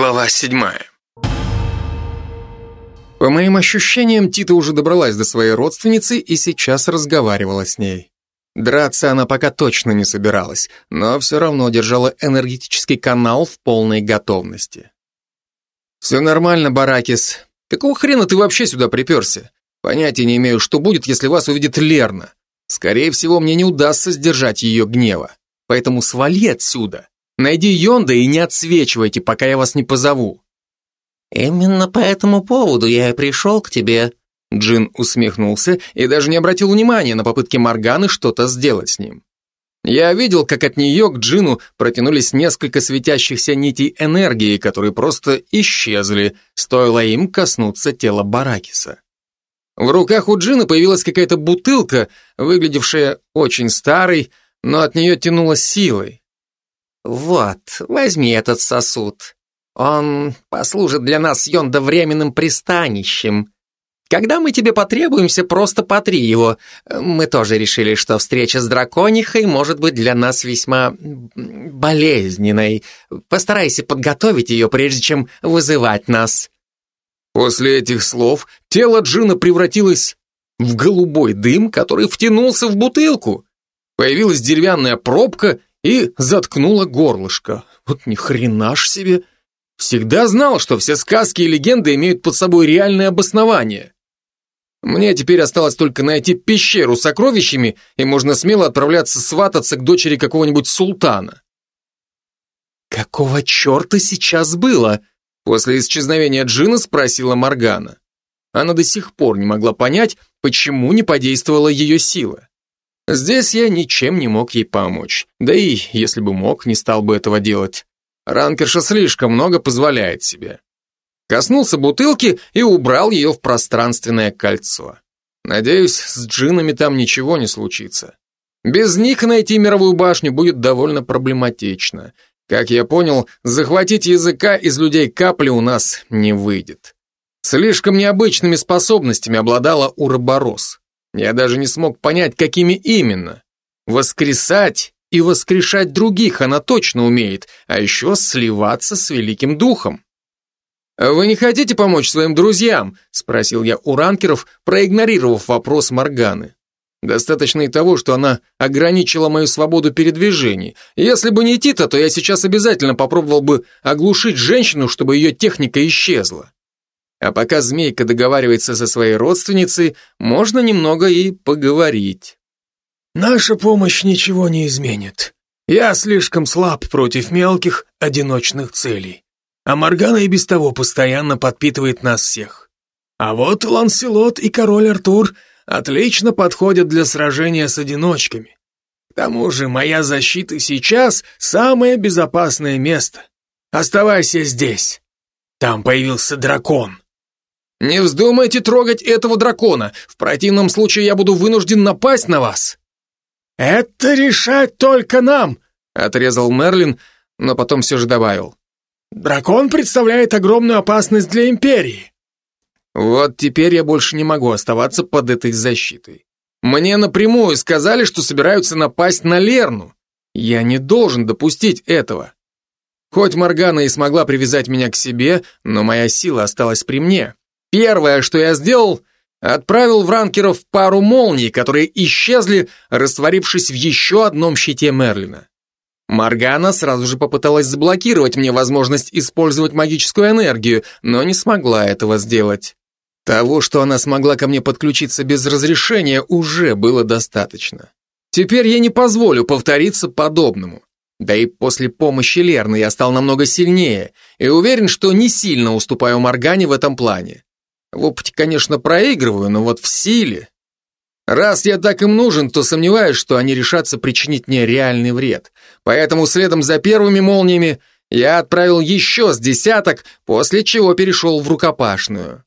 Глава седьмая. По моим ощущениям, Тита уже добралась до своей родственницы и сейчас разговаривала с ней. Драться она пока точно не собиралась, но все равно держала энергетический канал в полной готовности. «Все нормально, Баракис. Какого хрена ты вообще сюда приперся? Понятия не имею, что будет, если вас увидит Лерна. Скорее всего, мне не удастся сдержать ее гнева. Поэтому свали отсюда. Найди Йонда и не отсвечивайте, пока я вас не позову». «Именно по этому поводу я и пришел к тебе». Джин усмехнулся и даже не обратил внимания на попытки Морганы что-то сделать с ним. Я видел, как от нее к Джину протянулись несколько светящихся нитей энергии, которые просто исчезли, стоило им коснуться тела Баракиса. В руках у Джина появилась какая-то бутылка, выглядевшая очень старой, но от нее тянуло силой. «Вот, возьми этот сосуд. Он послужит для нас Йонда временным пристанищем. Когда мы тебе потребуемся, просто потри его. Мы тоже решили, что встреча с драконихой может быть для нас весьма болезненной. Постарайся подготовить ее, прежде чем вызывать нас». После этих слов тело Джина превратилось в голубой дым, который втянулся в бутылку. Появилась деревянная пробка, и заткнула горлышко. Вот ни хрена ж себе. Всегда знал, что все сказки и легенды имеют под собой реальное обоснование. Мне теперь осталось только найти пещеру с сокровищами, и можно смело отправляться свататься к дочери какого-нибудь султана. «Какого черта сейчас было?» После исчезновения Джина спросила Моргана. Она до сих пор не могла понять, почему не подействовала ее сила. Здесь я ничем не мог ей помочь. Да и, если бы мог, не стал бы этого делать. Ранкерша слишком много позволяет себе. Коснулся бутылки и убрал ее в пространственное кольцо. Надеюсь, с джинами там ничего не случится. Без них найти мировую башню будет довольно проблематично. Как я понял, захватить языка из людей капли у нас не выйдет. Слишком необычными способностями обладала Уроборос. Я даже не смог понять, какими именно. Воскресать и воскрешать других она точно умеет, а еще сливаться с великим духом. «Вы не хотите помочь своим друзьям?» – спросил я у ранкеров, проигнорировав вопрос Морганы. Достаточно и того, что она ограничила мою свободу передвижений. Если бы не Тита, то я сейчас обязательно попробовал бы оглушить женщину, чтобы ее техника исчезла. А пока змейка договаривается со своей родственницей, можно немного и поговорить. Наша помощь ничего не изменит. Я слишком слаб против мелких, одиночных целей. А Моргана и без того постоянно подпитывает нас всех. А вот Ланселот и король Артур отлично подходят для сражения с одиночками. К тому же моя защита сейчас самое безопасное место. Оставайся здесь. Там появился дракон. «Не вздумайте трогать этого дракона, в противном случае я буду вынужден напасть на вас». «Это решать только нам», — отрезал Мерлин, но потом все же добавил. «Дракон представляет огромную опасность для Империи». Вот теперь я больше не могу оставаться под этой защитой. Мне напрямую сказали, что собираются напасть на Лерну. Я не должен допустить этого. Хоть Моргана и смогла привязать меня к себе, но моя сила осталась при мне. Первое, что я сделал, отправил в ранкеров пару молний, которые исчезли, растворившись в еще одном щите Мерлина. Маргана сразу же попыталась заблокировать мне возможность использовать магическую энергию, но не смогла этого сделать. Того, что она смогла ко мне подключиться без разрешения, уже было достаточно. Теперь я не позволю повториться подобному. Да и после помощи Лерны я стал намного сильнее и уверен, что не сильно уступаю Моргане в этом плане. В опыте, конечно, проигрываю, но вот в силе... Раз я так им нужен, то сомневаюсь, что они решатся причинить мне реальный вред. Поэтому следом за первыми молниями я отправил еще с десяток, после чего перешел в рукопашную.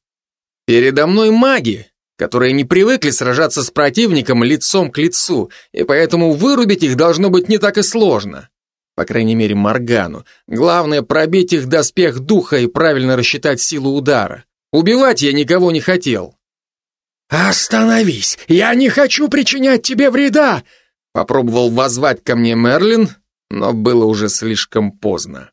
Передо мной маги, которые не привыкли сражаться с противником лицом к лицу, и поэтому вырубить их должно быть не так и сложно. По крайней мере, Моргану. Главное пробить их доспех духа и правильно рассчитать силу удара. Убивать я никого не хотел. «Остановись! Я не хочу причинять тебе вреда!» Попробовал воззвать ко мне Мерлин, но было уже слишком поздно.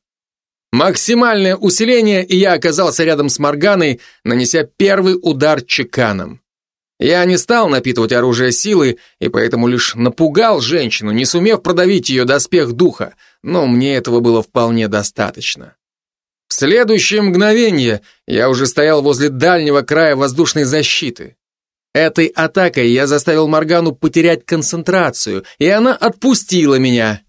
Максимальное усиление, и я оказался рядом с Морганой, нанеся первый удар чеканом. Я не стал напитывать оружие силы, и поэтому лишь напугал женщину, не сумев продавить ее доспех духа, но мне этого было вполне достаточно. В следующее мгновение я уже стоял возле дальнего края воздушной защиты. Этой атакой я заставил Моргану потерять концентрацию, и она отпустила меня.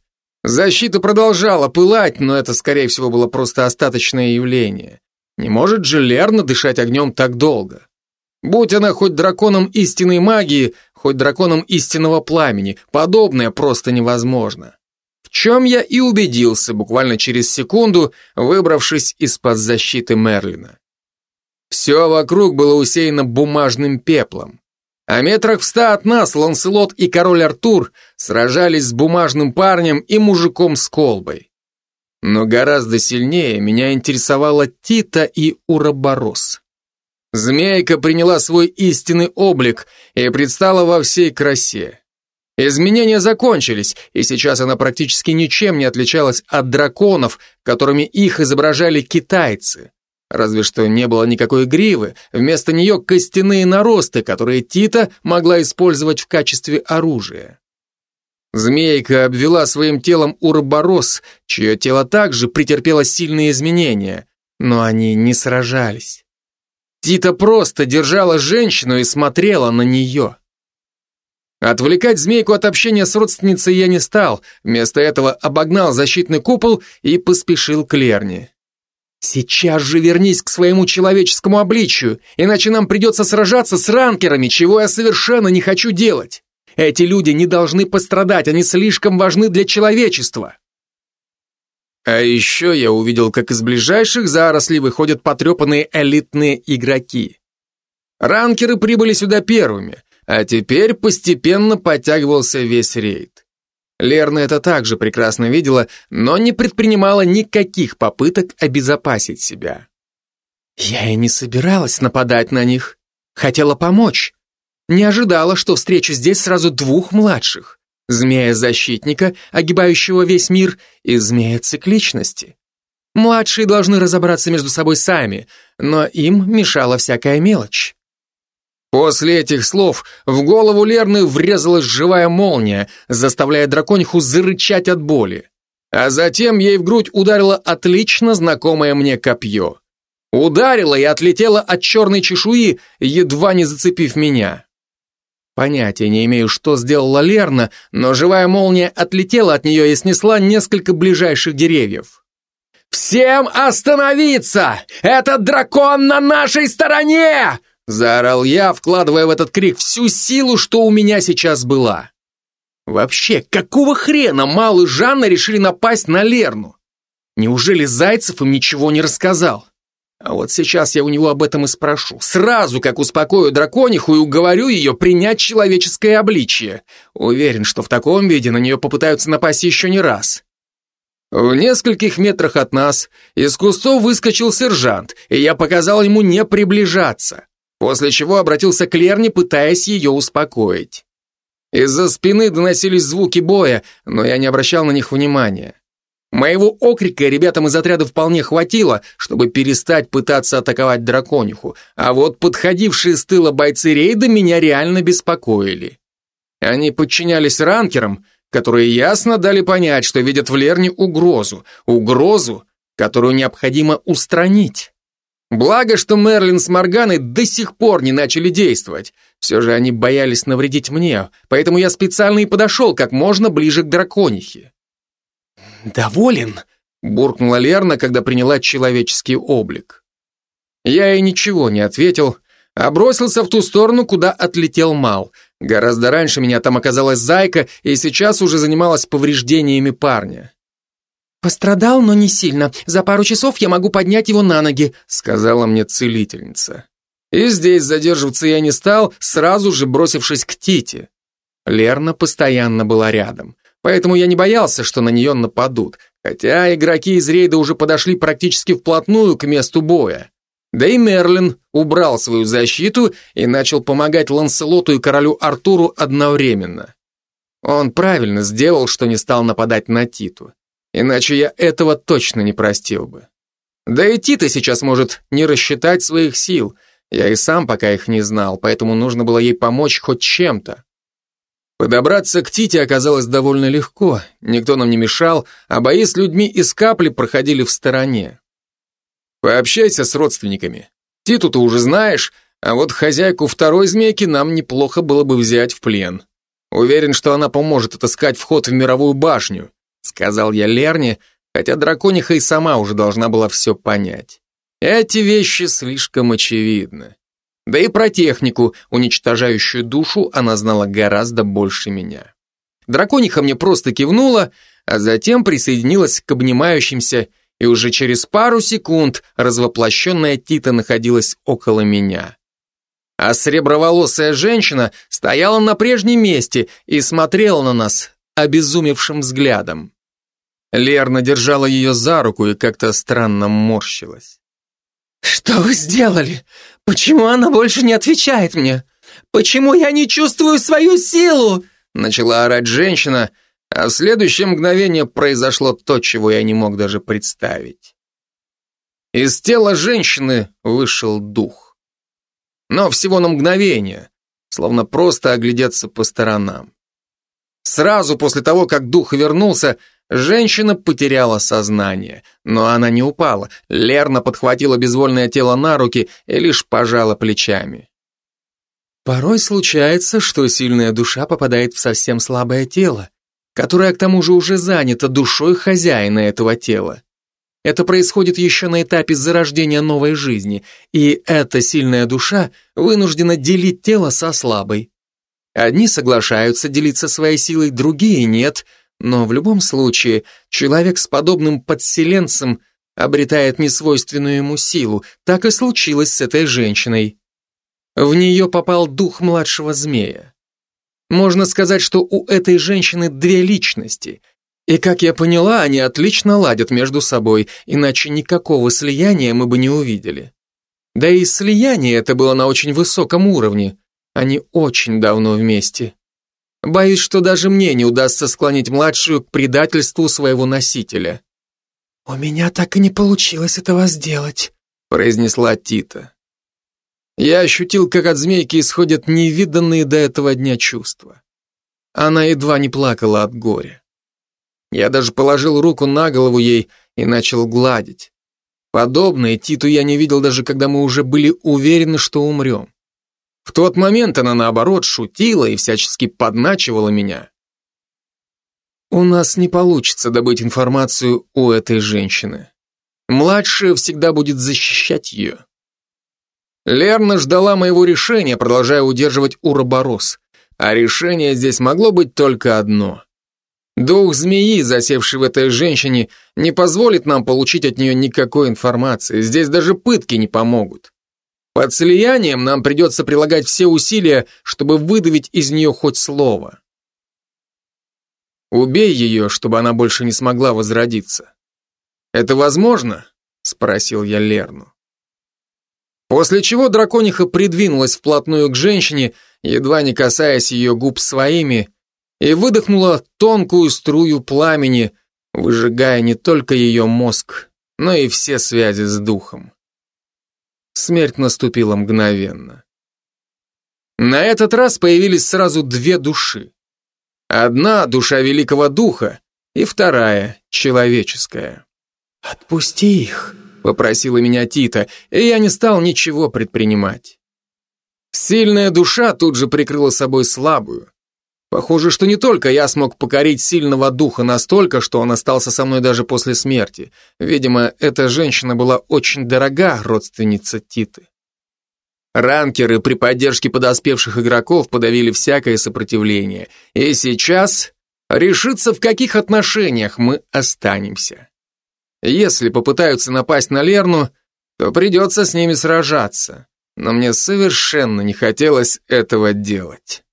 Защита продолжала пылать, но это, скорее всего, было просто остаточное явление. Не может же Лерна дышать огнем так долго. Будь она хоть драконом истинной магии, хоть драконом истинного пламени, подобное просто невозможно. Чем я и убедился буквально через секунду, выбравшись из-под защиты Мерлина. Все вокруг было усеяно бумажным пеплом. А метрах в ста от нас Ланселот и король Артур сражались с бумажным парнем и мужиком с колбой. Но гораздо сильнее меня интересовала Тита и Уроборос. Змейка приняла свой истинный облик и предстала во всей красе. Изменения закончились, и сейчас она практически ничем не отличалась от драконов, которыми их изображали китайцы. Разве что не было никакой гривы, вместо нее костяные наросты, которые Тита могла использовать в качестве оружия. Змейка обвела своим телом Уроборос, чье тело также претерпело сильные изменения, но они не сражались. Тита просто держала женщину и смотрела на нее. Отвлекать змейку от общения с родственницей я не стал, вместо этого обогнал защитный купол и поспешил к Лерне. Сейчас же вернись к своему человеческому обличию, иначе нам придется сражаться с ранкерами, чего я совершенно не хочу делать. Эти люди не должны пострадать, они слишком важны для человечества. А еще я увидел, как из ближайших зарослей выходят потрепанные элитные игроки. Ранкеры прибыли сюда первыми, а теперь постепенно подтягивался весь рейд. Лерна это также прекрасно видела, но не предпринимала никаких попыток обезопасить себя. Я и не собиралась нападать на них. Хотела помочь. Не ожидала, что встречу здесь сразу двух младших. Змея-защитника, огибающего весь мир, и змея цикличности. Младшие должны разобраться между собой сами, но им мешала всякая мелочь. После этих слов в голову Лерны врезалась живая молния, заставляя дракониху зарычать от боли. А затем ей в грудь ударило отлично знакомое мне копье. Ударило и отлетело от черной чешуи, едва не зацепив меня. Понятия не имею, что сделала Лерна, но живая молния отлетела от нее и снесла несколько ближайших деревьев. «Всем остановиться! Этот дракон на нашей стороне!» Заорал я, вкладывая в этот крик всю силу, что у меня сейчас была. Вообще, какого хрена Мал и Жанна решили напасть на Лерну? Неужели Зайцев им ничего не рассказал? А вот сейчас я у него об этом и спрошу. Сразу, как успокою дракониху и уговорю ее принять человеческое обличие. Уверен, что в таком виде на нее попытаются напасть еще не раз. В нескольких метрах от нас из кустов выскочил сержант, и я показал ему не приближаться после чего обратился к Лерне, пытаясь ее успокоить. Из-за спины доносились звуки боя, но я не обращал на них внимания. Моего окрика ребятам из отряда вполне хватило, чтобы перестать пытаться атаковать дракониху, а вот подходившие с тыла бойцы рейда меня реально беспокоили. Они подчинялись ранкерам, которые ясно дали понять, что видят в Лерне угрозу, угрозу, которую необходимо устранить. Благо, что Мерлин с Морганой до сих пор не начали действовать. Все же они боялись навредить мне, поэтому я специально и подошел как можно ближе к драконихе. «Доволен?» — буркнула Лерна, когда приняла человеческий облик. Я ей ничего не ответил, а бросился в ту сторону, куда отлетел Мал. Гораздо раньше меня там оказалась Зайка, и сейчас уже занималась повреждениями парня. «Пострадал, но не сильно. За пару часов я могу поднять его на ноги», сказала мне целительница. И здесь задерживаться я не стал, сразу же бросившись к Тите. Лерна постоянно была рядом, поэтому я не боялся, что на нее нападут, хотя игроки из рейда уже подошли практически вплотную к месту боя. Да и Мерлин убрал свою защиту и начал помогать Ланселоту и королю Артуру одновременно. Он правильно сделал, что не стал нападать на Титу. Иначе я этого точно не простил бы. Да и Тита сейчас может не рассчитать своих сил. Я и сам пока их не знал, поэтому нужно было ей помочь хоть чем-то. Подобраться к Тите оказалось довольно легко, никто нам не мешал, а бои с людьми из капли проходили в стороне. Пообщайся с родственниками. Титу ты уже знаешь, а вот хозяйку второй змейки нам неплохо было бы взять в плен. Уверен, что она поможет отыскать вход в мировую башню, сказал я Лерне, хотя дракониха и сама уже должна была все понять. Эти вещи слишком очевидны. Да и про технику, уничтожающую душу, она знала гораздо больше меня. Дракониха мне просто кивнула, а затем присоединилась к обнимающимся, и уже через пару секунд развоплощенная Тита находилась около меня. А среброволосая женщина стояла на прежнем месте и смотрела на нас обезумевшим взглядом. Лерна держала ее за руку и как-то странно морщилась. «Что вы сделали? Почему она больше не отвечает мне? Почему я не чувствую свою силу?» Начала орать женщина, а в следующее мгновение произошло то, чего я не мог даже представить. Из тела женщины вышел дух. Но всего на мгновение, словно просто оглядеться по сторонам. Сразу после того, как дух вернулся, Женщина потеряла сознание, но она не упала. Лерна подхватила безвольное тело на руки и лишь пожала плечами. Порой случается, что сильная душа попадает в совсем слабое тело, которое к тому же уже занято душой хозяина этого тела. Это происходит еще на этапе зарождения новой жизни, и эта сильная душа вынуждена делить тело со слабой. Одни соглашаются делиться своей силой, другие нет – но в любом случае, человек с подобным подселенцем обретает несвойственную ему силу. Так и случилось с этой женщиной. В нее попал дух младшего змея. Можно сказать, что у этой женщины две личности. И, как я поняла, они отлично ладят между собой, иначе никакого слияния мы бы не увидели. Да и слияние это было на очень высоком уровне. Они очень давно вместе. Боюсь, что даже мне не удастся склонить младшую к предательству своего носителя. «У меня так и не получилось этого сделать», произнесла Тита. Я ощутил, как от змейки исходят невиданные до этого дня чувства. Она едва не плакала от горя. Я даже положил руку на голову ей и начал гладить. Подобное Титу я не видел даже когда мы уже были уверены, что умрем. В тот момент она, наоборот, шутила и всячески подначивала меня. У нас не получится добыть информацию у этой женщины. Младшая всегда будет защищать ее. Лерна ждала моего решения, продолжая удерживать Уроборос. А решение здесь могло быть только одно. Дух змеи, засевший в этой женщине, не позволит нам получить от нее никакой информации. Здесь даже пытки не помогут. Под слиянием нам придется прилагать все усилия, чтобы выдавить из нее хоть слово. Убей ее, чтобы она больше не смогла возродиться. Это возможно? Спросил я Лерну. После чего дракониха придвинулась вплотную к женщине, едва не касаясь ее губ своими, и выдохнула тонкую струю пламени, выжигая не только ее мозг, но и все связи с духом. Смерть наступила мгновенно. На этот раз появились сразу две души. Одна — душа великого духа, и вторая — человеческая. «Отпусти их», — попросила меня Тита, и я не стал ничего предпринимать. Сильная душа тут же прикрыла собой слабую. Похоже, что не только я смог покорить сильного духа настолько, что он остался со мной даже после смерти. Видимо, эта женщина была очень дорога, родственница Титы. Ранкеры при поддержке подоспевших игроков подавили всякое сопротивление. И сейчас решиться, в каких отношениях мы останемся. Если попытаются напасть на Лерну, то придется с ними сражаться. Но мне совершенно не хотелось этого делать.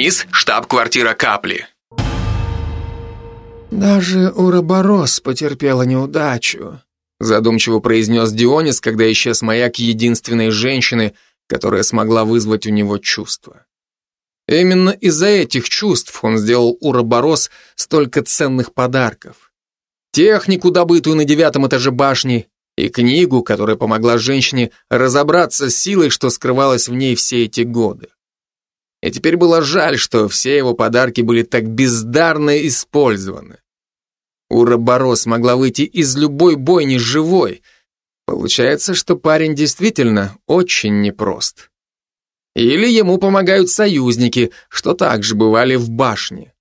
Тунис, штаб-квартира Капли. «Даже Уроборос потерпела неудачу», задумчиво произнес Дионис, когда исчез маяк единственной женщины, которая смогла вызвать у него чувства. Именно из-за этих чувств он сделал Уроборос столько ценных подарков. технику, добытую на девятом этаже башни, и книгу, которая помогла женщине разобраться с силой, что скрывалась в ней все эти годы. И теперь было жаль, что все его подарки были так бездарно использованы. Ура-Борос могла выйти из любой бойни живой. Получается, что парень действительно очень непрост. Или ему помогают союзники, что также бывали в башне.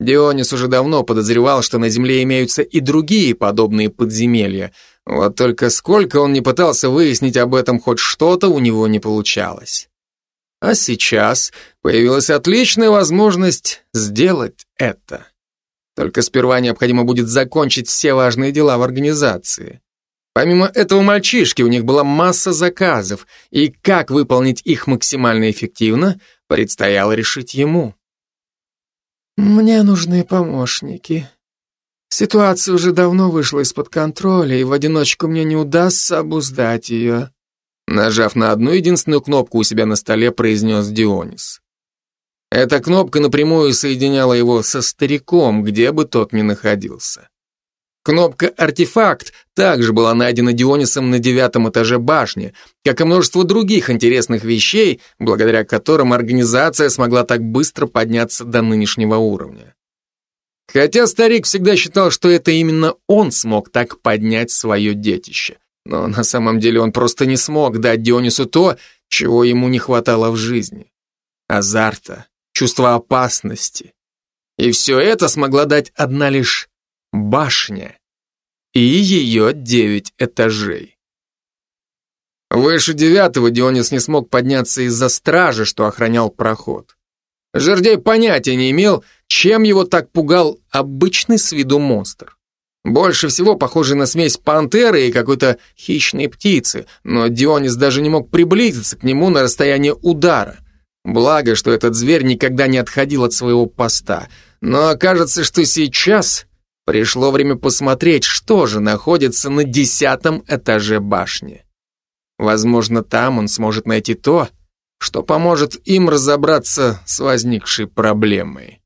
Дионис уже давно подозревал, что на Земле имеются и другие подобные подземелья, вот только сколько он не пытался выяснить об этом хоть что-то, у него не получалось. А сейчас появилась отличная возможность сделать это. Только сперва необходимо будет закончить все важные дела в организации. Помимо этого мальчишки, у них была масса заказов, и как выполнить их максимально эффективно, предстояло решить ему. «Мне нужны помощники. Ситуация уже давно вышла из-под контроля, и в одиночку мне не удастся обуздать ее», нажав на одну единственную кнопку у себя на столе, произнес Дионис. Эта кнопка напрямую соединяла его со стариком, где бы тот ни находился. Кнопка «Артефакт» также была найдена Дионисом на девятом этаже башни, как и множество других интересных вещей, благодаря которым организация смогла так быстро подняться до нынешнего уровня. Хотя старик всегда считал, что это именно он смог так поднять свое детище. Но на самом деле он просто не смог дать Дионису то, чего ему не хватало в жизни. Азарта, чувство опасности. И все это смогла дать одна лишь башня и ее девять этажей. Выше девятого Дионис не смог подняться из-за стражи, что охранял проход. Жердей понятия не имел, чем его так пугал обычный с виду монстр. Больше всего похожий на смесь пантеры и какой-то хищной птицы, но Дионис даже не мог приблизиться к нему на расстояние удара – Благо, что этот зверь никогда не отходил от своего поста. Но кажется, что сейчас пришло время посмотреть, что же находится на десятом этаже башни. Возможно, там он сможет найти то, что поможет им разобраться с возникшей проблемой.